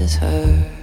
is her.